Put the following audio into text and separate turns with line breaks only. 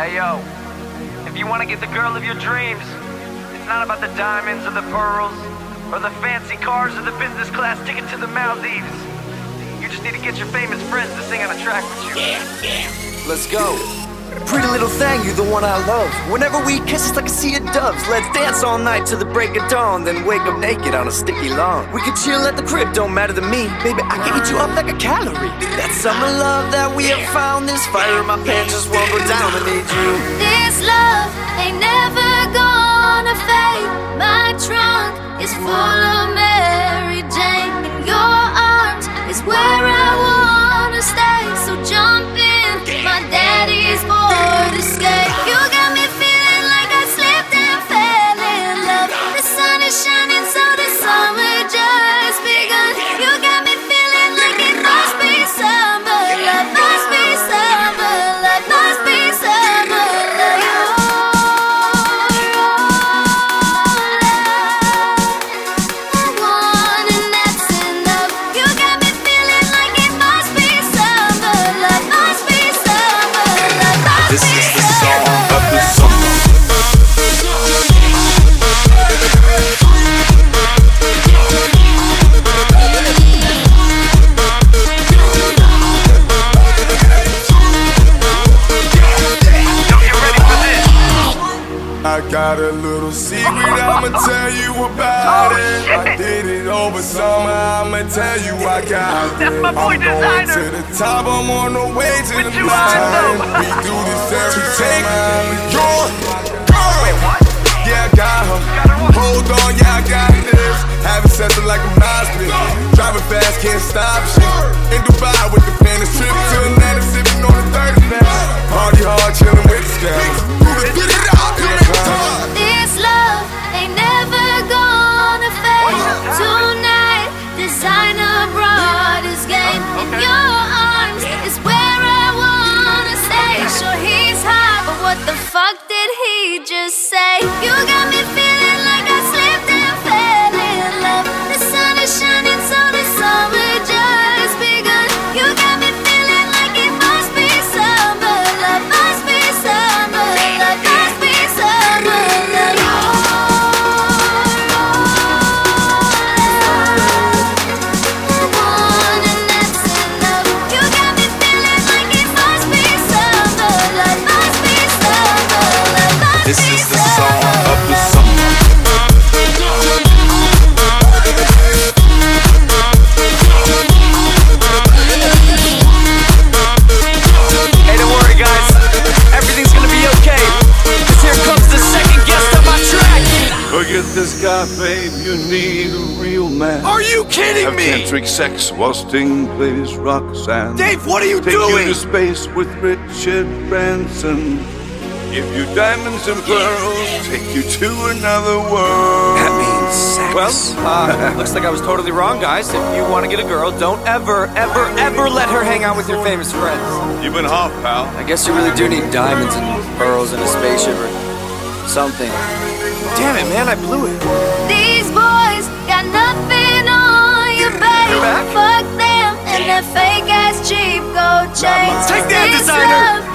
Hey yo, if you want to get the girl of your dreams, it's not about the diamonds or the pearls, or the fancy cars or the business class ticket to the Maldives. You just need to get your famous friends to sing on a track with you. Yeah, yeah.
Let's go. Pretty little thing, you're the one I love. Whenever we kiss, it's like a sea of doves. Let's dance all night till the break of dawn, then wake up naked on a sticky lawn. We can chill at the crib, don't matter to me. Baby, I can eat you up like a calorie. That summer love that we have found, this fire in my pants just won't go down. I need you.
This love ain't never gonna fade. My trunk is full of I got
a little secret, I'ma tell you about it. I did it over summer, I'ma tell you I got it.
That's my boy
I'm going
Designer.
to the top, I'm on the way to the mountain. We do this every take your girl.
Wait.
Yeah, I got her. Hold on, yeah, I got this. Having sex like a Nas. Driving fast, can't stop shit. In Dubai
fuck did he just say? You got me
this
guy, babe. You need a real man.
Are you kidding
Have
me?
tantric sex while Sting plays Roxanne.
Dave, what are you
Take
doing?
you to space with Richard Branson. Give you diamonds and pearls. Take you to another world.
That means sex. Well, uh, looks like I was totally wrong, guys. If you want to get a girl, don't ever, ever, ever let her hang out with your famous friends.
You've been half, pal.
I guess you really do need diamonds and pearls and a spaceship or something. Damn it, man, I blew it.
These boys got nothing on you, babe.
You're back?
Fuck them and their fake ass cheap gold chains.
Take that, designer.